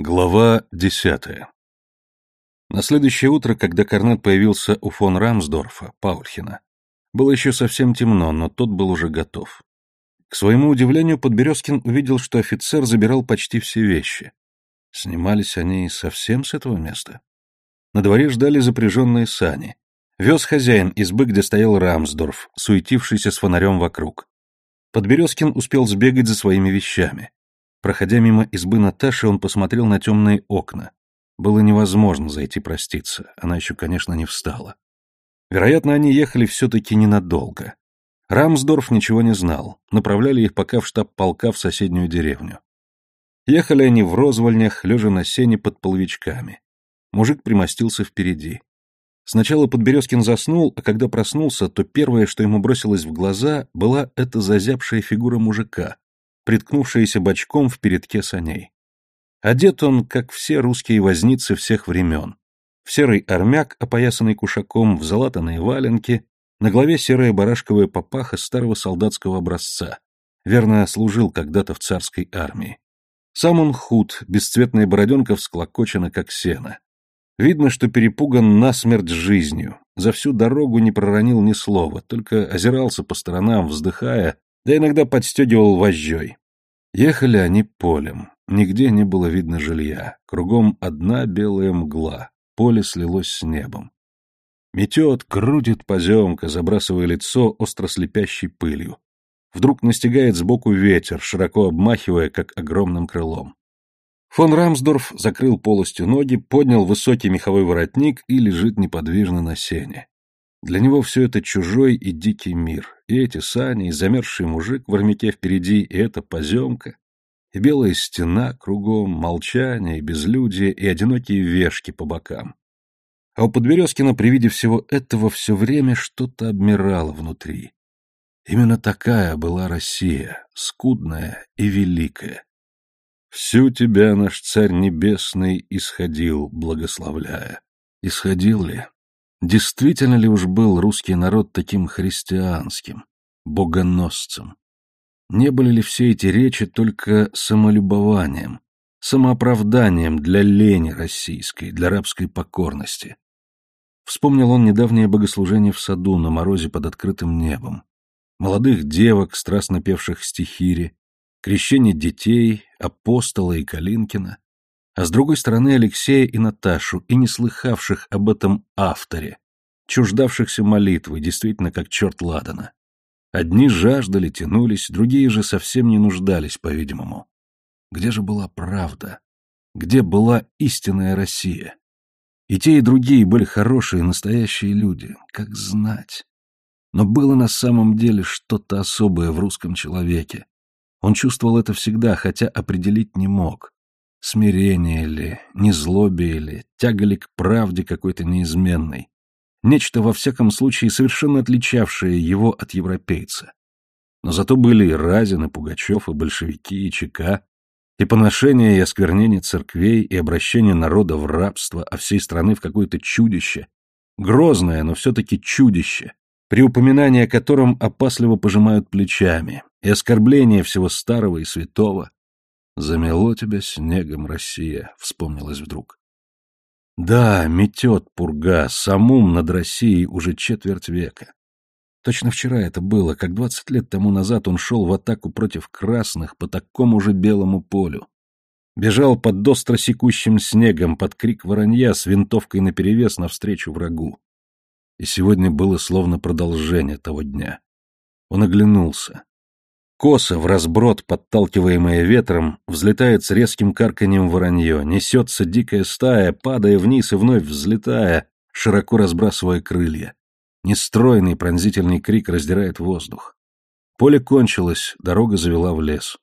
Глава десятая На следующее утро, когда Корнет появился у фон Рамсдорфа, Паульхена, было еще совсем темно, но тот был уже готов. К своему удивлению, Подберезкин увидел, что офицер забирал почти все вещи. Снимались они совсем с этого места. На дворе ждали запряженные сани. Вез хозяин избы, где стоял Рамсдорф, суетившийся с фонарем вокруг. Подберезкин успел сбегать за своими вещами. Проходя мимо избы Наташи, он посмотрел на темные окна. Было невозможно зайти проститься, она еще, конечно, не встала. Вероятно, они ехали все-таки ненадолго. Рамсдорф ничего не знал, направляли их пока в штаб полка в соседнюю деревню. Ехали они в розвольнях, лежа на сене под половичками. Мужик примостился впереди. Сначала Подберезкин заснул, а когда проснулся, то первое, что ему бросилось в глаза, была эта зазябшая фигура мужика, приткнувшаяся бочком в передке саней. Одет он, как все русские возницы всех времен. В серый армяк, опоясанный кушаком, в залатанные валенки, на голове серая барашковая папаха старого солдатского образца. Верно, служил когда-то в царской армии. Сам он худ, бесцветная бороденка всклокочена, как сено. Видно, что перепуган насмерть жизнью, за всю дорогу не проронил ни слова, только озирался по сторонам, вздыхая да иногда подстегивал вожжой. Ехали они полем, нигде не было видно жилья, кругом одна белая мгла, поле слилось с небом. Метет, крутит поземка, забрасывая лицо остро слепящей пылью. Вдруг настигает сбоку ветер, широко обмахивая, как огромным крылом. Фон Рамсдорф закрыл полостью ноги, поднял высокий меховой воротник и лежит неподвижно на сене. Для него все это чужой и дикий мир, и эти сани, и замерзший мужик в армяке впереди, и эта поземка, и белая стена кругом, молчание, и безлюдие, и одинокие вешки по бокам. А у Подберезкина при виде всего этого все время что-то обмирало внутри. Именно такая была Россия, скудная и великая. Всю тебя наш царь небесный исходил, благословляя. Исходил ли? Действительно ли уж был русский народ таким христианским, богоносцем? Не были ли все эти речи только самолюбованием, самооправданием для лени российской, для рабской покорности? Вспомнил он недавнее богослужение в саду на морозе под открытым небом, молодых девок, страстно певших стихири, крещение детей, апостола и Калинкина, а с другой стороны Алексея и Наташу, и не слыхавших об этом авторе, чуждавшихся молитвы, действительно как черт ладана. Одни жаждали, тянулись, другие же совсем не нуждались, по-видимому. Где же была правда? Где была истинная Россия? И те, и другие были хорошие, настоящие люди, как знать. Но было на самом деле что-то особое в русском человеке. Он чувствовал это всегда, хотя определить не мог. Смирение ли, незлобие ли, тяга ли к правде какой-то неизменной. Нечто, во всяком случае, совершенно отличавшее его от европейца. Но зато были и Разин, и Пугачев, и большевики, и ЧК, и поношение и осквернение церквей, и обращение народа в рабство, а всей страны в какое-то чудище. Грозное, но все-таки чудище, при упоминании о котором опасливо пожимают плечами, и оскорбление всего старого и святого. «Замело тебя снегом, Россия», — вспомнилось вдруг. Да, метет пурга, самум над Россией уже четверть века. Точно вчера это было, как двадцать лет тому назад он шел в атаку против красных по такому же белому полю. Бежал под достро секущим снегом, под крик воронья с винтовкой наперевес навстречу врагу. И сегодня было словно продолжение того дня. Он оглянулся. Косо, в разброд, подталкиваемое ветром, взлетает с резким карканьем воронье, несется дикая стая, падая вниз и вновь взлетая, широко разбрасывая крылья. Нестройный пронзительный крик раздирает воздух. Поле кончилось, дорога завела в лес.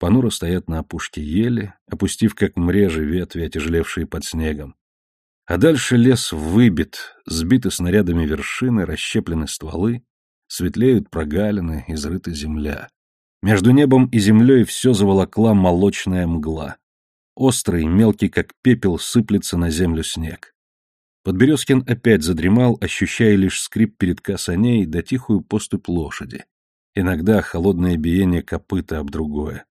Понуро стоят на опушке ели, опустив как мрежи ветви, отяжелевшие под снегом. А дальше лес выбит, сбиты снарядами вершины, расщеплены стволы, светлеют прогалины, изрыта земля. Между небом и землей все заволокла молочная мгла. Острый, мелкий, как пепел, сыплется на землю снег. Подберезкин опять задремал, ощущая лишь скрип передка саней да тихую поступь лошади. Иногда холодное биение копыта об другое.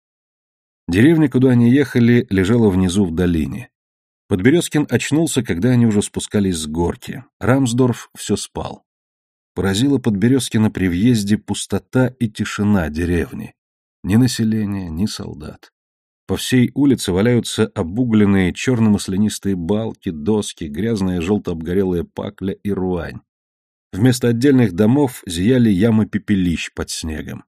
Деревня, куда они ехали, лежала внизу в долине. Подберезкин очнулся, когда они уже спускались с горки. Рамсдорф все спал. Поразила Подберезкина при въезде пустота и тишина деревни. Ни населения, ни солдат. По всей улице валяются обугленные черно-маслянистые балки, доски, грязная желто-обгорелая пакля и руань. Вместо отдельных домов зияли ямы пепелищ под снегом.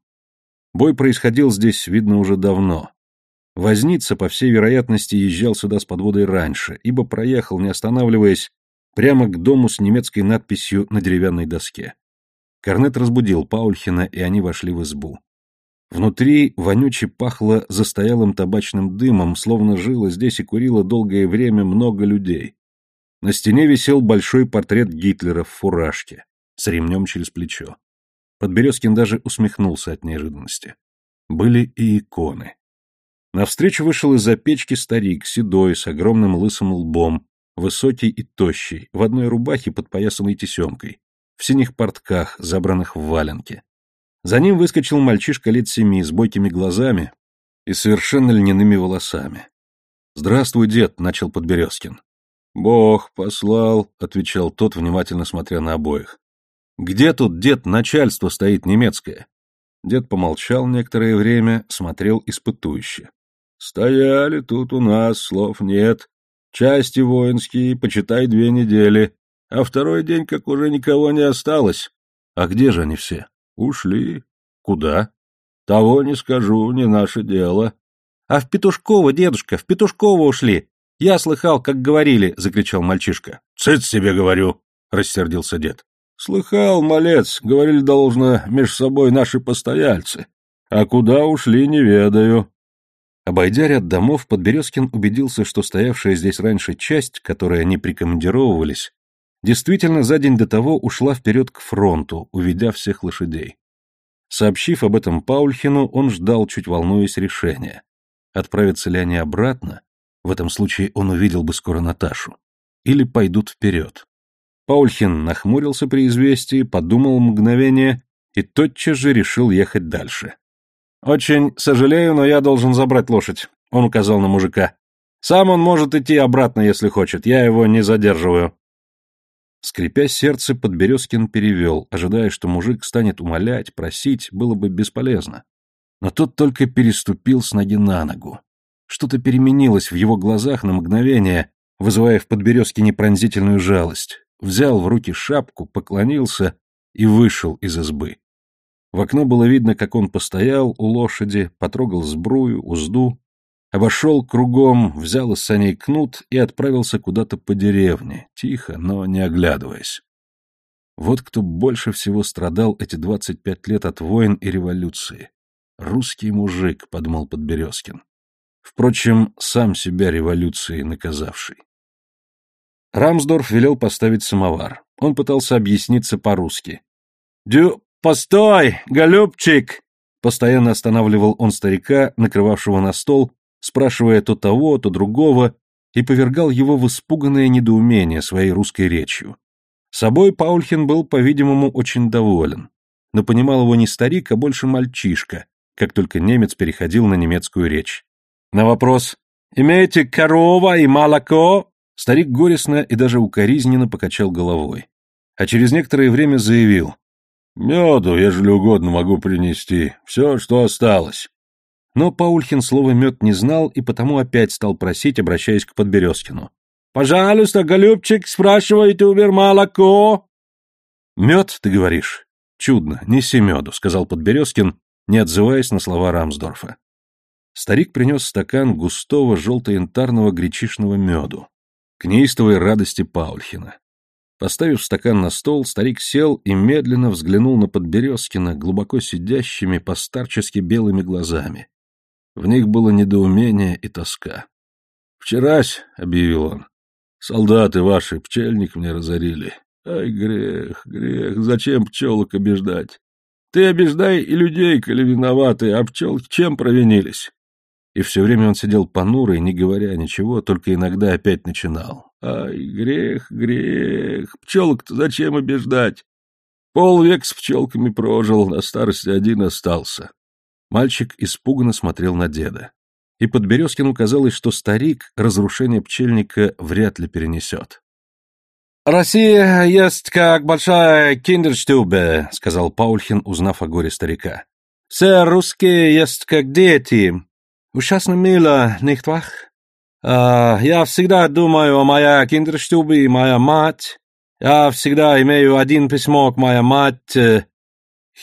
Бой происходил здесь, видно, уже давно. Возница, по всей вероятности, езжал сюда с подводой раньше, ибо проехал, не останавливаясь, прямо к дому с немецкой надписью на деревянной доске. Корнет разбудил Паульхина, и они вошли в избу. Внутри вонюче пахло застоялым табачным дымом, словно жило здесь и курило долгое время много людей. На стене висел большой портрет Гитлера в фуражке, с ремнем через плечо. Подберезкин даже усмехнулся от неожиданности. Были и иконы. Навстречу вышел из-за печки старик, седой, с огромным лысым лбом, высокий и тощий, в одной рубахе под поясанной тесемкой, в синих портках, забранных в валенки. За ним выскочил мальчишка лет семи с бойкими глазами и совершенно льняными волосами. «Здравствуй, дед», — начал Подберезкин. «Бог послал», — отвечал тот, внимательно смотря на обоих. «Где тут, дед, начальство стоит немецкое?» Дед помолчал некоторое время, смотрел испытующе. «Стояли тут у нас, слов нет. Части воинские, почитай, две недели. А второй день, как уже никого не осталось. А где же они все? Ушли. Куда? Того не скажу, не наше дело. А в Петушково, дедушка, в Петушково ушли. Я слыхал, как говорили, закричал мальчишка. Цыц себе говорю, рассердился дед. Слыхал, малец, говорили должно меж собой наши постояльцы. А куда ушли, не ведаю. Обойдя ряд домов, Подберезкин убедился, что стоявшая здесь раньше часть, которой они прикомандировывались, действительно за день до того ушла вперед к фронту, уведя всех лошадей. Сообщив об этом Паульхину, он ждал, чуть волнуясь, решения. Отправятся ли они обратно? В этом случае он увидел бы скоро Наташу. Или пойдут вперед. Паульхин нахмурился при известии, подумал мгновение и тотчас же решил ехать дальше. «Очень сожалею, но я должен забрать лошадь», — он указал на мужика. «Сам он может идти обратно, если хочет, я его не задерживаю». Скрипя сердце, Подберезкин перевел, ожидая, что мужик станет умолять, просить, было бы бесполезно. Но тот только переступил с ноги на ногу. Что-то переменилось в его глазах на мгновение, вызывая в Подберезкине пронзительную жалость. Взял в руки шапку, поклонился и вышел из избы. В окно было видно, как он постоял у лошади, потрогал сбрую, узду, Обошел кругом, взял из саней кнут и отправился куда-то по деревне, тихо, но не оглядываясь. Вот кто больше всего страдал эти двадцать пять лет от войн и революции. Русский мужик, — подумал Подберезкин. Впрочем, сам себя революцией наказавший. Рамсдорф велел поставить самовар. Он пытался объясниться по-русски. «Дю, постой, голубчик!» Постоянно останавливал он старика, накрывавшего на стол, спрашивая то того, то другого, и повергал его в испуганное недоумение своей русской речью. Собой Паульхин был, по-видимому, очень доволен, но понимал его не старик, а больше мальчишка, как только немец переходил на немецкую речь. На вопрос «Имеете корова и молоко?» старик горестно и даже укоризненно покачал головой. А через некоторое время заявил «Меду, ежели угодно, могу принести, все, что осталось». Но Паульхин слова «мед» не знал и потому опять стал просить, обращаясь к Подберезкину. «Пожалуйста, голубчик, спрашивайте у молоко». «Мед, ты говоришь?» «Чудно, неси меду», — сказал Подберезкин, не отзываясь на слова Рамсдорфа. Старик принес стакан густого желто-янтарного гречишного меду, к неистовой радости Паульхина. Поставив стакан на стол, старик сел и медленно взглянул на Подберезкина глубоко сидящими, постарчески белыми глазами. В них было недоумение и тоска. «Вчерась», — объявил он, — «солдаты ваши пчельник мне разорили. Ай, грех, грех, зачем пчелок обиждать? Ты обиждай и людей, коли виноваты, а пчелки чем провинились?» И все время он сидел понурый, не говоря ничего, только иногда опять начинал. «Ай, грех, грех, пчелок-то зачем обиждать? Полвек с пчелками прожил, на старости один остался. Мальчик испуганно смотрел на деда. и Подберезкину казалось, что старик разрушение пчельника вряд ли перенесет. «Россия есть как большая киндерштюбе», — сказал Паульхин, узнав о горе старика. «Все русские есть как дети. Ужасно мило, nicht wahr? А, я всегда думаю о моя киндерштюбе и моя мать. Я всегда имею один письмо к моя мать.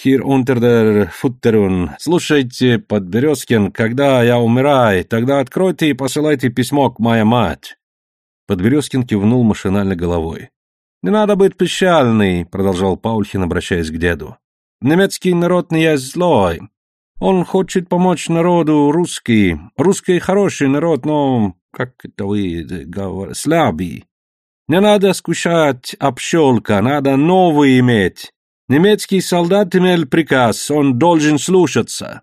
Unter der Futterun. Слушайте, Подберезкин, когда я умираю, тогда откройте и посылайте письмо к моя мать. Подберезкин кивнул машинально головой. «Не надо быть печальный», — продолжал Паульхин, обращаясь к деду. «Немецкий народ не есть злой. Он хочет помочь народу русский. Русский хороший народ, но, как это вы говорите, слабый. Не надо скушать общелка, надо новый иметь. Немецкий солдат имел приказ, он должен слушаться».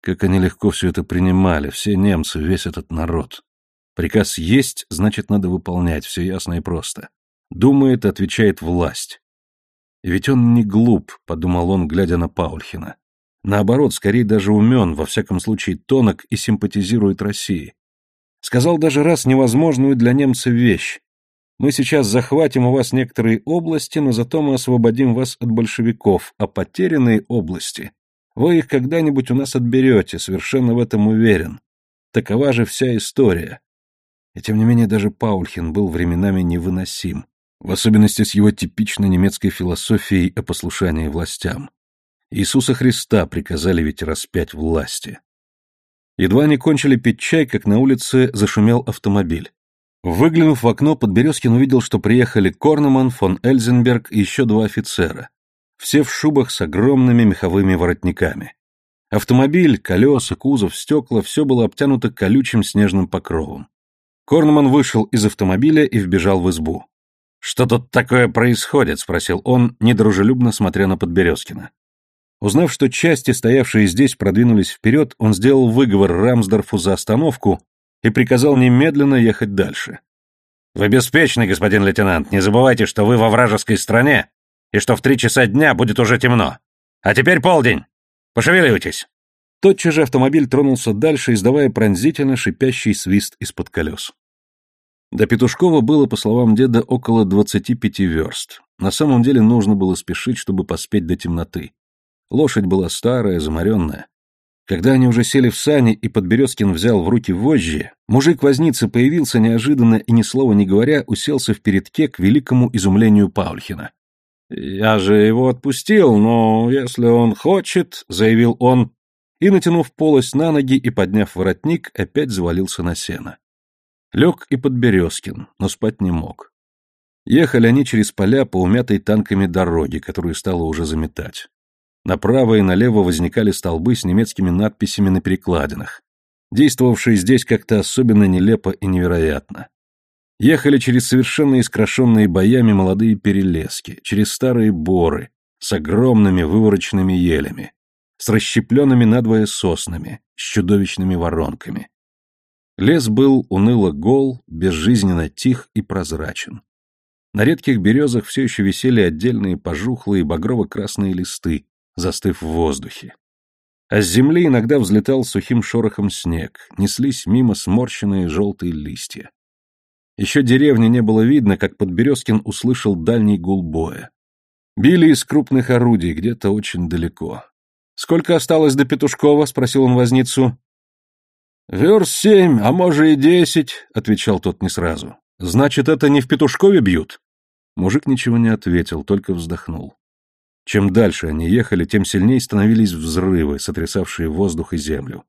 Как они легко все это принимали, все немцы, весь этот народ. Приказ есть, значит, надо выполнять, все ясно и просто. Думает, отвечает власть. И ведь он не глуп, подумал он, глядя на Паульхина. Наоборот, скорее даже умен, во всяком случае тонок и симпатизирует России. Сказал даже раз невозможную для немца вещь. Мы сейчас захватим у вас некоторые области, но зато мы освободим вас от большевиков, а потерянные области вы их когда-нибудь у нас отберете, совершенно в этом уверен. Такова же вся история. И тем не менее даже Паульхин был временами невыносим, в особенности с его типично немецкой философией о послушании властям. Иисуса Христа приказали ведь распять власти. Едва они кончили пить чай, как на улице зашумел автомобиль. Выглянув в окно, Подберезкин увидел, что приехали Корнеман, фон Эльзенберг и еще два офицера. Все в шубах с огромными меховыми воротниками. Автомобиль, колеса, кузов, стекла — все было обтянуто колючим снежным покровом. Корнман вышел из автомобиля и вбежал в избу. «Что тут такое происходит?» — спросил он, недружелюбно смотря на Подберезкина. Узнав, что части, стоявшие здесь, продвинулись вперед, он сделал выговор Рамсдорфу за остановку и приказал немедленно ехать дальше. «Вы беспечны, господин лейтенант, не забывайте, что вы во вражеской стране и что в три часа дня будет уже темно. А теперь полдень. Пошевеливайтесь!» Тотчас же автомобиль тронулся дальше, издавая пронзительно шипящий свист из-под колес. До Петушкова было, по словам деда, около двадцати пяти верст. На самом деле нужно было спешить, чтобы поспеть до темноты. Лошадь была старая, заморенная. Когда они уже сели в сани, и Подберезкин взял в руки вожжи, мужик-возница появился неожиданно и ни слова не говоря, уселся в передке к великому изумлению Паульхина. «Я же его отпустил, но если он хочет», — заявил он, и, натянув полость на ноги и подняв воротник, опять завалился на сено. Лег и Подберезкин, но спать не мог. Ехали они через поля по умятой танками дороге, которую стало уже заметать. Направо и налево возникали столбы с немецкими надписями на перекладинах, действовавшие здесь как-то особенно нелепо и невероятно. Ехали через совершенно искрошенные боями молодые перелески, через старые боры с огромными вывороченными елями, с расщепленными надвое соснами, с чудовищными воронками. Лес был уныло гол, безжизненно тих и прозрачен. На редких березах все еще висели отдельные пожухлые багрово-красные листы, застыв в воздухе. А с земли иногда взлетал сухим шорохом снег, неслись мимо сморщенные желтые листья. Еще деревни не было видно, как Подберезкин услышал дальний гул боя. Били из крупных орудий, где-то очень далеко. «Сколько осталось до Петушкова?» — спросил он возницу. «Верст семь, а может и десять», — отвечал тот не сразу. «Значит, это не в Петушкове бьют?» Мужик ничего не ответил, только вздохнул. Чем дальше они ехали, тем сильнее становились взрывы, сотрясавшие воздух и землю.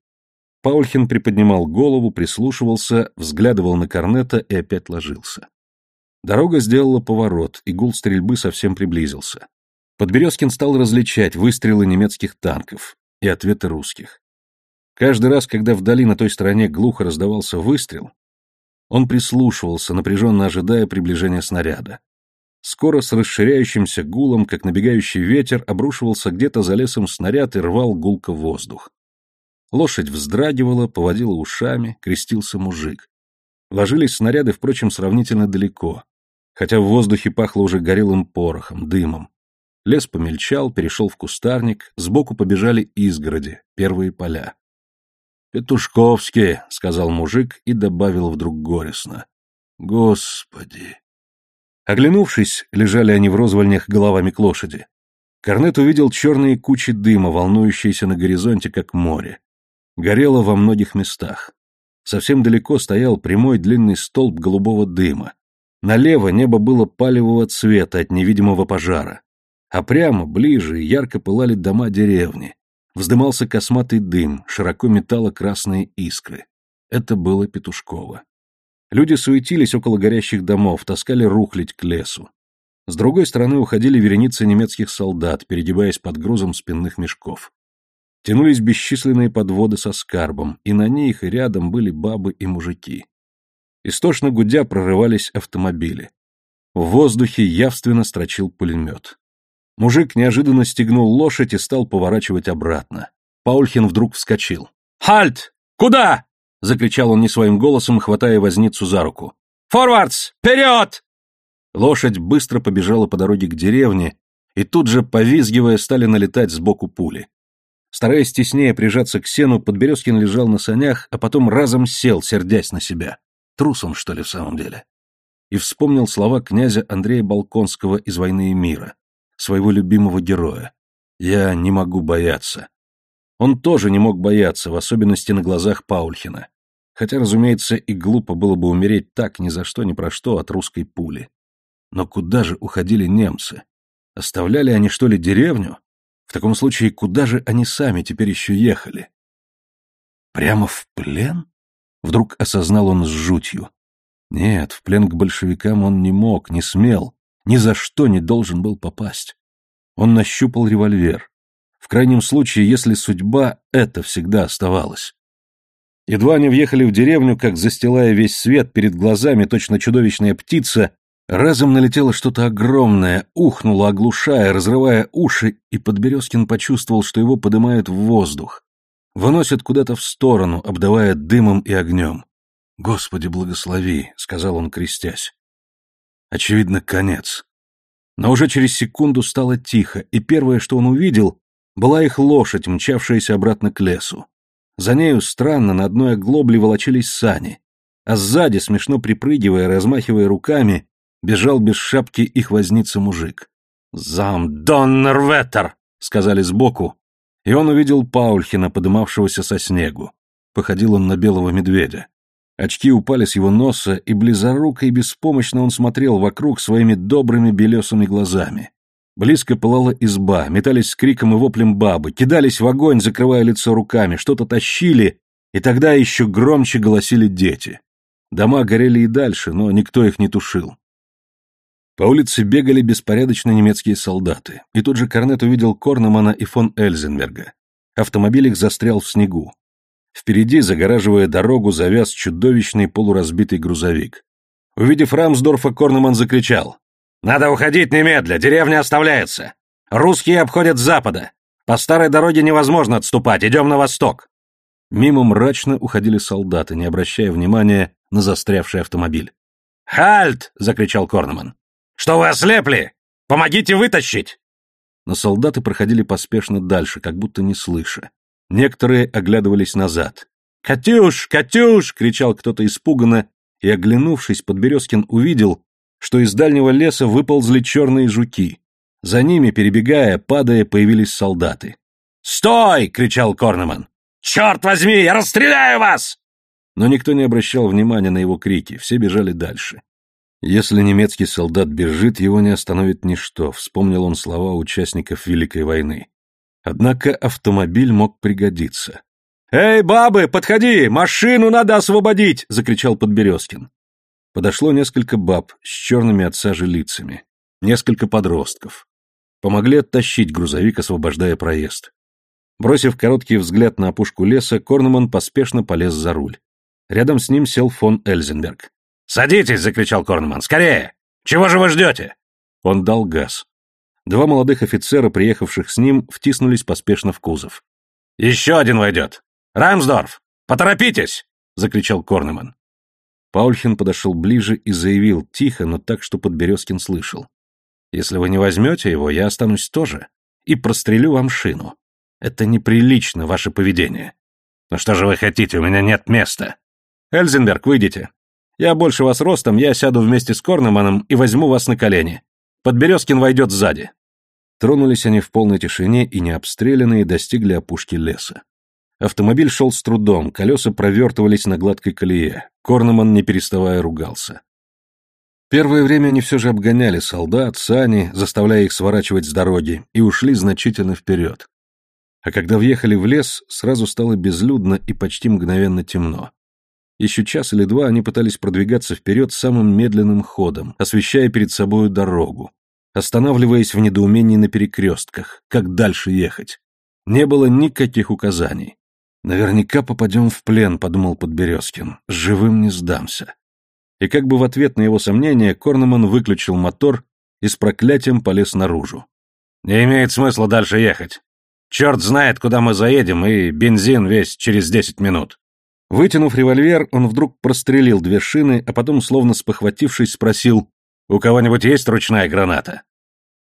Паульхин приподнимал голову, прислушивался, взглядывал на корнета и опять ложился. Дорога сделала поворот, и гул стрельбы совсем приблизился. Подберезкин стал различать выстрелы немецких танков и ответы русских. Каждый раз, когда вдали на той стороне глухо раздавался выстрел, он прислушивался, напряженно ожидая приближения снаряда. Скоро с расширяющимся гулом, как набегающий ветер, обрушивался где-то за лесом снаряд и рвал гулко воздух. Лошадь вздрагивала, поводила ушами, крестился мужик. Ложились снаряды, впрочем, сравнительно далеко, хотя в воздухе пахло уже горелым порохом, дымом. Лес помельчал, перешел в кустарник, сбоку побежали изгороди, первые поля. «Петушковский», — сказал мужик и добавил вдруг горестно. «Господи!» Оглянувшись, лежали они в розвольнях головами к лошади. Корнет увидел черные кучи дыма, волнующиеся на горизонте, как море. Горело во многих местах. Совсем далеко стоял прямой длинный столб голубого дыма. Налево небо было палевого цвета от невидимого пожара. А прямо, ближе, ярко пылали дома деревни. Вздымался косматый дым, широко метало красные искры. Это было Петушково. Люди суетились около горящих домов, таскали рухлить к лесу. С другой стороны уходили вереницы немецких солдат, перегибаясь под грузом спинных мешков. Тянулись бесчисленные подводы со скарбом, и на них и рядом были бабы и мужики. Истошно гудя прорывались автомобили. В воздухе явственно строчил пулемет. Мужик неожиданно стегнул лошадь и стал поворачивать обратно. Паульхин вдруг вскочил. «Хальт! Куда?» — закричал он не своим голосом, хватая возницу за руку. «Форвардс! Вперед!» Лошадь быстро побежала по дороге к деревне, и тут же, повизгивая, стали налетать сбоку пули. Стараясь теснее прижаться к сену, Подберезкин лежал на санях, а потом разом сел, сердясь на себя. Трус он, что ли, в самом деле? И вспомнил слова князя Андрея Балконского из «Войны и мира» своего любимого героя. «Я не могу бояться». Он тоже не мог бояться, в особенности на глазах Паульхина. Хотя, разумеется, и глупо было бы умереть так ни за что ни про что от русской пули. Но куда же уходили немцы? Оставляли они, что ли, деревню? В таком случае, куда же они сами теперь еще ехали? Прямо в плен? Вдруг осознал он с жутью. Нет, в плен к большевикам он не мог, не смел ни за что не должен был попасть. Он нащупал револьвер. В крайнем случае, если судьба, это всегда оставалось. Едва они въехали в деревню, как, застилая весь свет перед глазами, точно чудовищная птица, разом налетело что-то огромное, ухнуло, оглушая, разрывая уши, и Подберезкин почувствовал, что его поднимают в воздух. Выносят куда-то в сторону, обдавая дымом и огнем. «Господи, благослови», — сказал он, крестясь. Очевидно, конец. Но уже через секунду стало тихо, и первое, что он увидел, была их лошадь, мчавшаяся обратно к лесу. За нею странно на одной оглобле волочились сани, а сзади, смешно припрыгивая, размахивая руками, бежал без шапки их возница мужик. «Зам Доннерветтер!» — сказали сбоку, и он увидел Паульхина, подымавшегося со снегу. Походил он на белого медведя. Очки упали с его носа, и близоруко и беспомощно он смотрел вокруг своими добрыми белесыми глазами. Близко пылала изба, метались с криком и воплем бабы, кидались в огонь, закрывая лицо руками, что-то тащили, и тогда еще громче голосили дети. Дома горели и дальше, но никто их не тушил. По улице бегали беспорядочно немецкие солдаты, и тут же Корнет увидел Корнемана и фон Эльзенберга. Автомобиль их застрял в снегу. Впереди, загораживая дорогу, завяз чудовищный полуразбитый грузовик. Увидев Рамсдорфа, Корнеман закричал. «Надо уходить немедля, деревня оставляется. Русские обходят с запада. По старой дороге невозможно отступать, идем на восток». Мимо мрачно уходили солдаты, не обращая внимания на застрявший автомобиль. «Хальт!» — закричал Корнеман. «Что вы ослепли? Помогите вытащить!» Но солдаты проходили поспешно дальше, как будто не слыша. Некоторые оглядывались назад. «Катюш! Катюш!» — кричал кто-то испуганно, и, оглянувшись, Подберезкин увидел, что из дальнего леса выползли черные жуки. За ними, перебегая, падая, появились солдаты. «Стой!» — кричал Корнеман. «Черт возьми, я расстреляю вас!» Но никто не обращал внимания на его крики, все бежали дальше. Если немецкий солдат бежит, его не остановит ничто, вспомнил он слова участников Великой войны. Однако автомобиль мог пригодиться. «Эй, бабы, подходи! Машину надо освободить!» — закричал Подберезкин. Подошло несколько баб с черными от сажи лицами, несколько подростков. Помогли оттащить грузовик, освобождая проезд. Бросив короткий взгляд на опушку леса, Корнеман поспешно полез за руль. Рядом с ним сел фон Эльзенберг. «Садитесь!» — закричал Корнеман. «Скорее! Чего же вы ждете?» Он дал газ. Два молодых офицера, приехавших с ним, втиснулись поспешно в кузов. «Еще один войдет! Рамсдорф! Поторопитесь!» — закричал Корнеман. Паульхин подошел ближе и заявил, тихо, но так, что Подберезкин слышал. «Если вы не возьмете его, я останусь тоже и прострелю вам шину. Это неприлично, ваше поведение». «Ну что же вы хотите, у меня нет места!» «Эльзенберг, выйдите. Я больше вас ростом, я сяду вместе с Корнеманом и возьму вас на колени. Подберезкин войдет сзади». Тронулись они в полной тишине и необстрелянные достигли опушки леса. Автомобиль шел с трудом, колеса провертывались на гладкой колее. Корнеман, не переставая, ругался. Первое время они все же обгоняли солдат, сани, заставляя их сворачивать с дороги, и ушли значительно вперед. А когда въехали в лес, сразу стало безлюдно и почти мгновенно темно. Еще час или два они пытались продвигаться вперед самым медленным ходом, освещая перед собою дорогу, останавливаясь в недоумении на перекрестках, как дальше ехать. Не было никаких указаний. «Наверняка попадем в плен», — подумал Подберезкин. «Живым не сдамся» и как бы в ответ на его сомнения Корнеман выключил мотор и с проклятием полез наружу. «Не имеет смысла дальше ехать. Черт знает, куда мы заедем, и бензин весь через десять минут». Вытянув револьвер, он вдруг прострелил две шины, а потом, словно спохватившись, спросил «У кого-нибудь есть ручная граната?»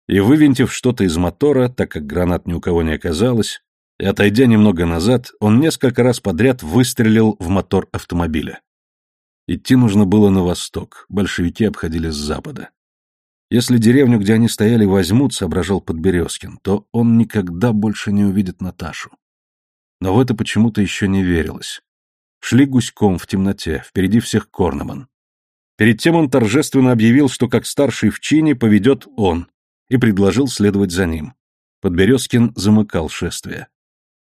И, вывинтив что-то из мотора, так как гранат ни у кого не оказалось, и отойдя немного назад, он несколько раз подряд выстрелил в мотор автомобиля. Идти нужно было на восток, большевики обходили с запада. Если деревню, где они стояли, возьмут, соображал Подберезкин, то он никогда больше не увидит Наташу. Но в это почему-то еще не верилось. Шли гуськом в темноте, впереди всех Корнеман. Перед тем он торжественно объявил, что как старший в чине поведет он, и предложил следовать за ним. Подберезкин замыкал шествие.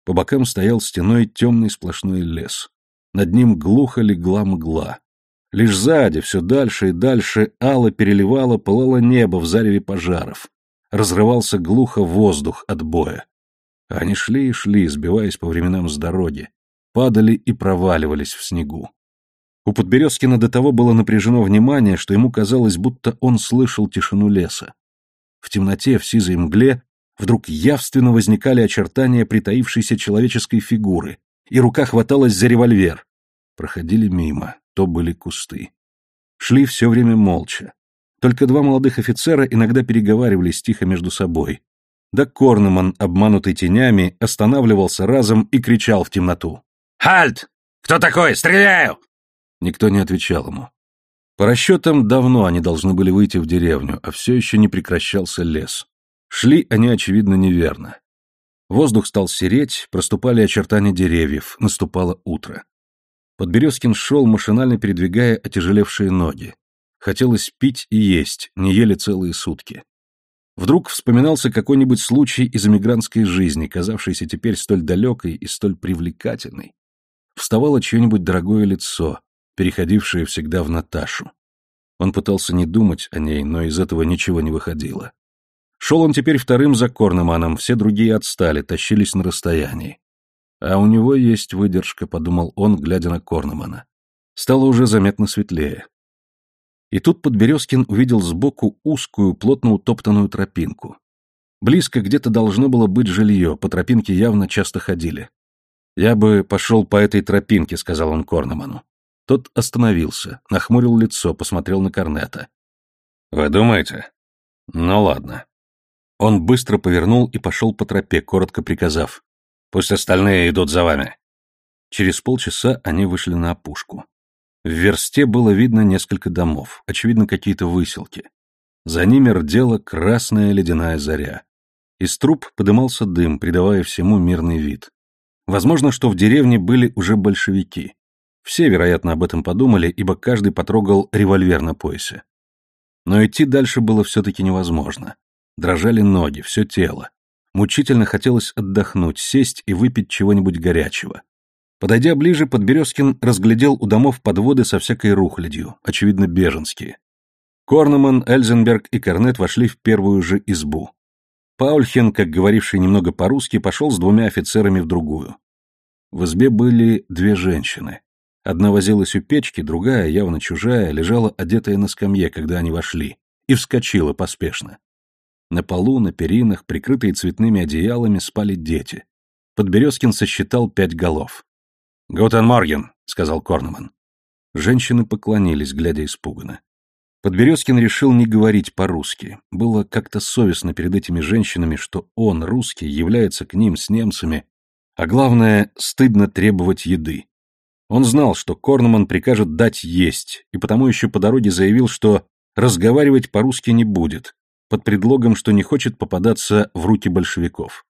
По бокам стоял стеной темный сплошной лес. Над ним глухо легла мгла. Лишь сзади, все дальше и дальше, ало переливало, пылало небо в зареве пожаров. Разрывался глухо воздух от боя. Они шли и шли, сбиваясь по временам с дороги, падали и проваливались в снегу. У Подберезкина до того было напряжено внимание, что ему казалось, будто он слышал тишину леса. В темноте, в сизой мгле, вдруг явственно возникали очертания притаившейся человеческой фигуры, и рука хваталась за револьвер. Проходили мимо то были кусты. Шли все время молча. Только два молодых офицера иногда переговаривались тихо между собой. Да Корнеман, обманутый тенями, останавливался разом и кричал в темноту. «Хальт! Кто такой? Стреляю!» Никто не отвечал ему. По расчетам, давно они должны были выйти в деревню, а все еще не прекращался лес. Шли они, очевидно, неверно. Воздух стал сереть, проступали очертания деревьев, наступало утро. Подберезкин шел, машинально передвигая отяжелевшие ноги. Хотелось пить и есть, не ели целые сутки. Вдруг вспоминался какой-нибудь случай из эмигрантской жизни, казавшийся теперь столь далекой и столь привлекательной. Вставало чье-нибудь дорогое лицо, переходившее всегда в Наташу. Он пытался не думать о ней, но из этого ничего не выходило. Шел он теперь вторым за Корнеманом, все другие отстали, тащились на расстоянии. А у него есть выдержка, подумал он, глядя на Корнемана. Стало уже заметно светлее. И тут Подберезкин увидел сбоку узкую, плотно утоптанную тропинку. Близко где-то должно было быть жилье, по тропинке явно часто ходили. «Я бы пошел по этой тропинке», — сказал он Корнеману. Тот остановился, нахмурил лицо, посмотрел на Корнета. «Вы думаете? Ну ладно». Он быстро повернул и пошел по тропе, коротко приказав. Пусть остальные идут за вами. Через полчаса они вышли на опушку. В версте было видно несколько домов, очевидно, какие-то выселки. За ними рдела красная ледяная заря. Из труб подымался дым, придавая всему мирный вид. Возможно, что в деревне были уже большевики. Все, вероятно, об этом подумали, ибо каждый потрогал револьвер на поясе. Но идти дальше было все-таки невозможно. Дрожали ноги, все тело. Мучительно хотелось отдохнуть, сесть и выпить чего-нибудь горячего. Подойдя ближе, Подберезкин разглядел у домов подводы со всякой рухлядью, очевидно, беженские. Корнеман, Эльзенберг и Корнет вошли в первую же избу. Паульхен, как говоривший немного по-русски, пошел с двумя офицерами в другую. В избе были две женщины. Одна возилась у печки, другая, явно чужая, лежала одетая на скамье, когда они вошли, и вскочила поспешно. На полу, на перинах, прикрытые цветными одеялами, спали дети. Подберезкин сосчитал пять голов. «Guten Morgen», — сказал Корнеман. Женщины поклонились, глядя испуганно. Подберезкин решил не говорить по-русски. Было как-то совестно перед этими женщинами, что он, русский, является к ним с немцами А главное, стыдно требовать еды. Он знал, что Корнман прикажет дать есть, и потому еще по дороге заявил, что разговаривать по-русски не будет, под предлогом, что не хочет попадаться в руки большевиков.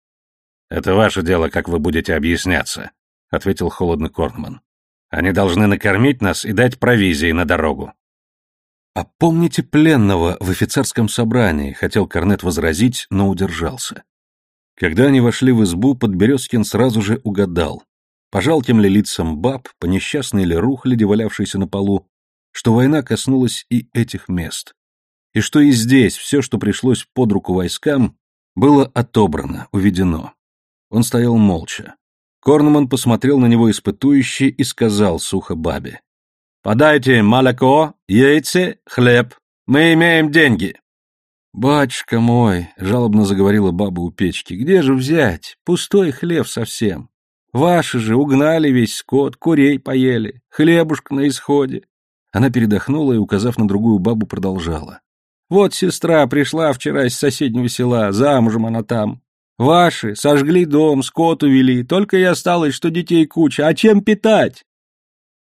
«Это ваше дело, как вы будете объясняться», — ответил холодно Корнман. «Они должны накормить нас и дать провизии на дорогу». «А помните пленного в офицерском собрании?» — хотел Корнет возразить, но удержался. Когда они вошли в избу, Подберезкин сразу же угадал по жалким ли лицам баб, по несчастной ли рухляди, валявшейся на полу, что война коснулась и этих мест. И что и здесь все, что пришлось под руку войскам, было отобрано, уведено. Он стоял молча. Корнман посмотрел на него испытующе и сказал сухо бабе. «Подайте молоко, яйца, хлеб. Мы имеем деньги». «Батюшка мой», — жалобно заговорила баба у печки, — «где же взять? Пустой хлеб совсем. Ваши же угнали весь скот, курей поели, хлебушка на исходе. Она передохнула и, указав на другую бабу, продолжала. Вот сестра пришла вчера из соседнего села, замужем она там. Ваши сожгли дом, скот увели, только и осталось, что детей куча. А чем питать?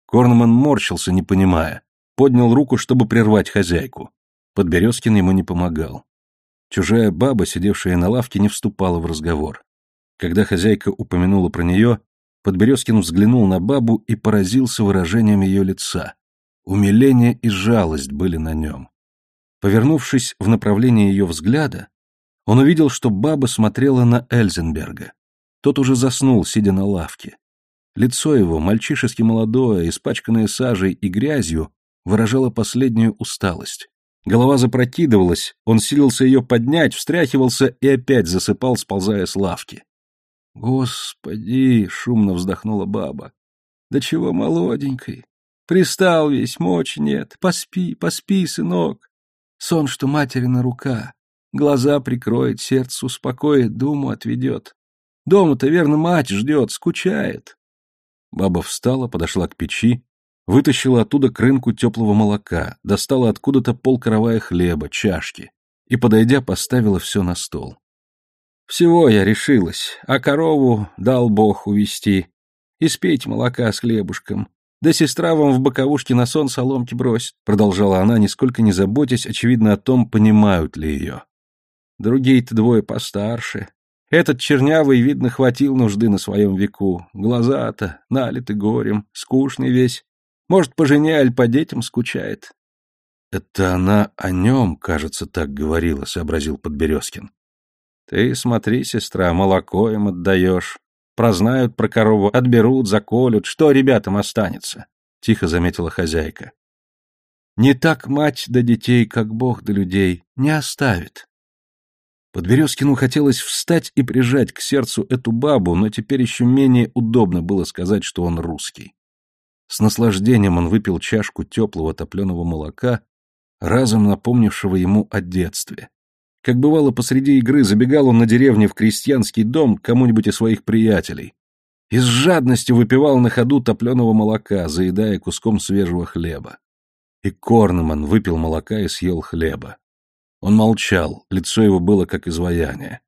Корнман морщился, не понимая. Поднял руку, чтобы прервать хозяйку. Подберезкин ему не помогал. Чужая баба, сидевшая на лавке, не вступала в разговор. Когда хозяйка упомянула про нее, Подберезкин взглянул на бабу и поразился выражением ее лица. Умиление и жалость были на нем. Повернувшись в направлении ее взгляда, он увидел, что баба смотрела на Эльзенберга. Тот уже заснул, сидя на лавке. Лицо его, мальчишески молодое, испачканное сажей и грязью, выражало последнюю усталость. Голова запрокидывалась, он силился ее поднять, встряхивался и опять засыпал, сползая с лавки. «Господи!» — шумно вздохнула баба. «Да чего молоденькой! Пристал весь, мочи нет. Поспи, поспи, сынок. Сон, что материна рука. Глаза прикроет, сердце успокоит, думу отведет. Дома-то, верно, мать ждет, скучает». Баба встала, подошла к печи, вытащила оттуда крынку теплого молока, достала откуда-то полкоровая хлеба, чашки и, подойдя, поставила все на стол. Всего я решилась, а корову дал бог увести. И спеть молока с хлебушком. Да сестра вам в боковушке на сон соломки бросит, продолжала она, нисколько не заботясь, очевидно, о том, понимают ли ее. Другие-то двое постарше. Этот чернявый, видно, хватил нужды на своем веку. Глаза-то налиты горем, скучный весь. Может, по жене, аль по детям скучает. Это она о нем, кажется, так говорила, сообразил Подберезкин. Ты смотри, сестра, молоко им отдаешь. Прознают про корову, отберут, заколют. Что ребятам останется? Тихо заметила хозяйка. Не так мать до детей, как Бог до людей, не оставит. Подберезкину хотелось встать и прижать к сердцу эту бабу, но теперь еще менее удобно было сказать, что он русский. С наслаждением он выпил чашку теплого топленого молока, разом напомнившего ему о детстве. Как бывало посреди игры, забегал он на деревне в крестьянский дом кому-нибудь из своих приятелей и с жадностью выпивал на ходу топленого молока, заедая куском свежего хлеба. И Корнеман выпил молока и съел хлеба. Он молчал, лицо его было как изваяние.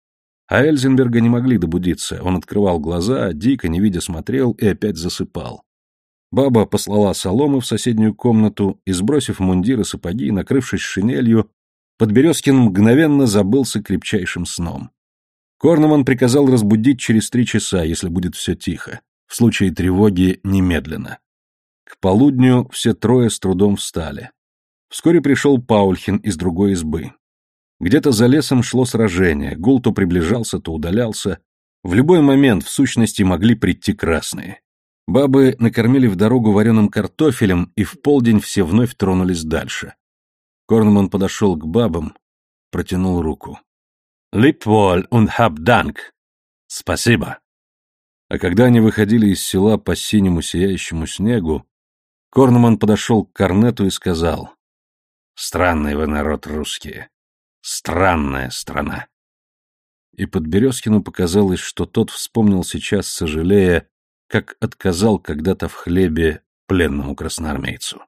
А Эльзенберга не могли добудиться, он открывал глаза, дико, не видя, смотрел и опять засыпал. Баба послала соломы в соседнюю комнату и, сбросив мундир и сапоги, накрывшись шинелью, Подберезкин мгновенно забылся крепчайшим сном. Корнеман приказал разбудить через три часа, если будет все тихо. В случае тревоги немедленно. К полудню все трое с трудом встали. Вскоре пришел Паульхин из другой избы. Где-то за лесом шло сражение, гул то приближался, то удалялся. В любой момент, в сущности, могли прийти красные. Бабы накормили в дорогу вареным картофелем, и в полдень все вновь тронулись дальше. Корнман подошел к бабам, протянул руку. «Липволь und hab Dank!» «Спасибо!» А когда они выходили из села по синему сияющему снегу, Корнман подошел к Корнету и сказал, «Странный вы народ русские. Странная страна». И Подберезкину показалось, что тот вспомнил сейчас, сожалея, как отказал когда-то в хлебе пленному красноармейцу.